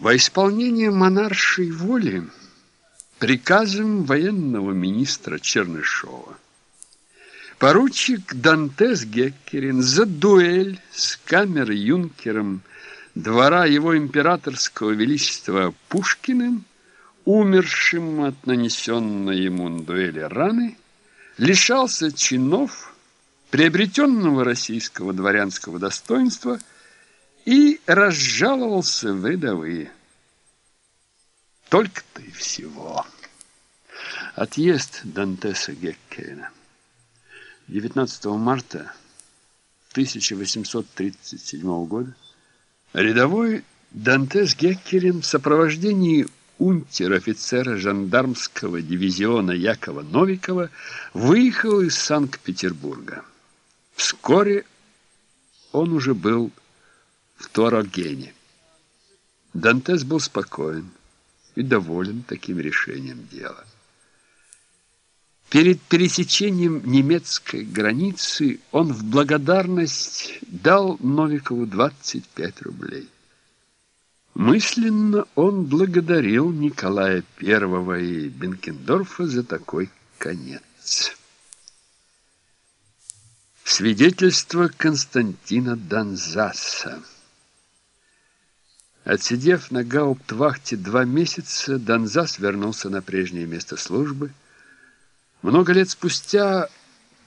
Во исполнение монаршей воли приказом военного министра Чернышова поручик Дантес Геккерин за дуэль с камер-юнкером двора его императорского величества Пушкиным, умершим от нанесенной ему на дуэли раны, лишался чинов, приобретенного российского дворянского достоинства и разжаловался в рядовые. Только-то всего. Отъезд Дантеса Геккерина. 19 марта 1837 года рядовой Дантес Геккерин в сопровождении унтер-офицера жандармского дивизиона Якова Новикова выехал из Санкт-Петербурга. Вскоре он уже был в Торогене. Дантес был спокоен и доволен таким решением дела. Перед пересечением немецкой границы он в благодарность дал Новикову 25 рублей. Мысленно он благодарил Николая I и Бенкендорфа за такой конец. Свидетельство Константина Донзаса Отсидев на гауптвахте два месяца, Донзас вернулся на прежнее место службы. Много лет спустя,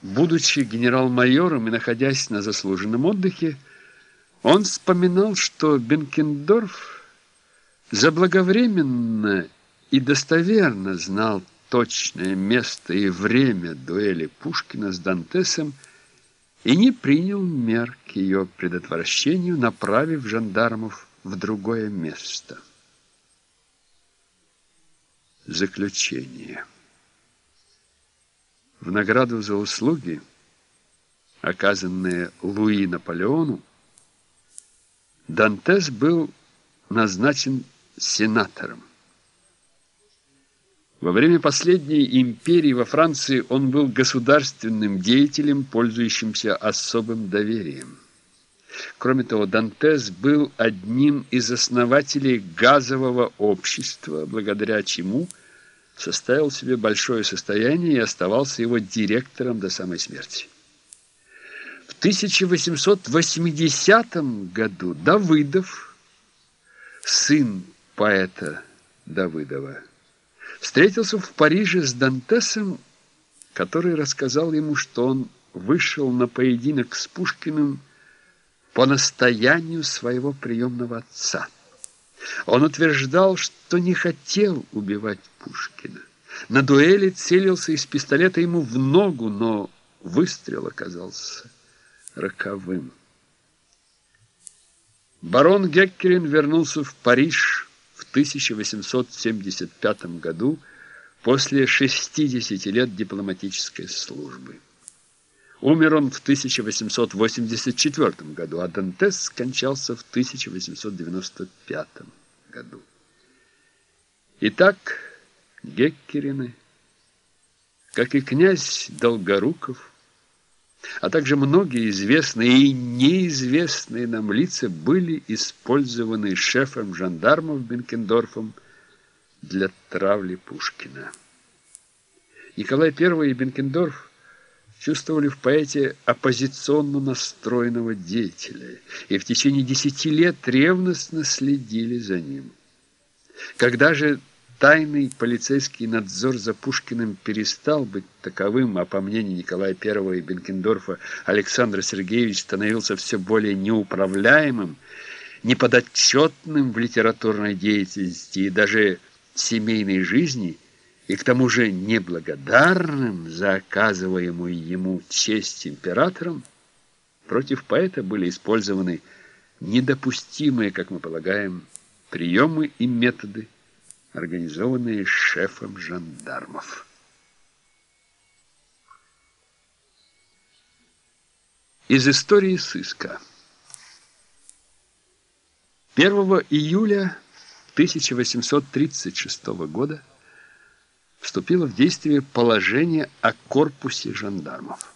будучи генерал-майором и находясь на заслуженном отдыхе, он вспоминал, что Бенкендорф заблаговременно и достоверно знал точное место и время дуэли Пушкина с Дантесом и не принял мер к ее предотвращению, направив жандармов в другое место. Заключение. В награду за услуги, оказанные Луи Наполеону, Дантес был назначен сенатором. Во время последней империи во Франции он был государственным деятелем, пользующимся особым доверием. Кроме того, Дантес был одним из основателей газового общества, благодаря чему составил себе большое состояние и оставался его директором до самой смерти. В 1880 году Давыдов, сын поэта Давыдова, встретился в Париже с Дантесом, который рассказал ему, что он вышел на поединок с Пушкиным по настоянию своего приемного отца. Он утверждал, что не хотел убивать Пушкина. На дуэли целился из пистолета ему в ногу, но выстрел оказался роковым. Барон Геккерин вернулся в Париж в 1875 году после 60 лет дипломатической службы. Умер он в 1884 году, а Дантес скончался в 1895 году. Итак, Геккерины, как и князь Долгоруков, а также многие известные и неизвестные нам лица были использованы шефом жандармов Бенкендорфом для травли Пушкина. Николай I и Бенкендорф чувствовали в поэте оппозиционно настроенного деятеля и в течение десяти лет ревностно следили за ним. Когда же тайный полицейский надзор за Пушкиным перестал быть таковым, а по мнению Николая I и Бенкендорфа Александр Сергеевич становился все более неуправляемым, неподотчетным в литературной деятельности и даже семейной жизни, и к тому же неблагодарным за оказываемую ему честь императором, против поэта были использованы недопустимые, как мы полагаем, приемы и методы, организованные шефом жандармов. Из истории сыска. 1 июля 1836 года вступило в действие положение о корпусе жандармов.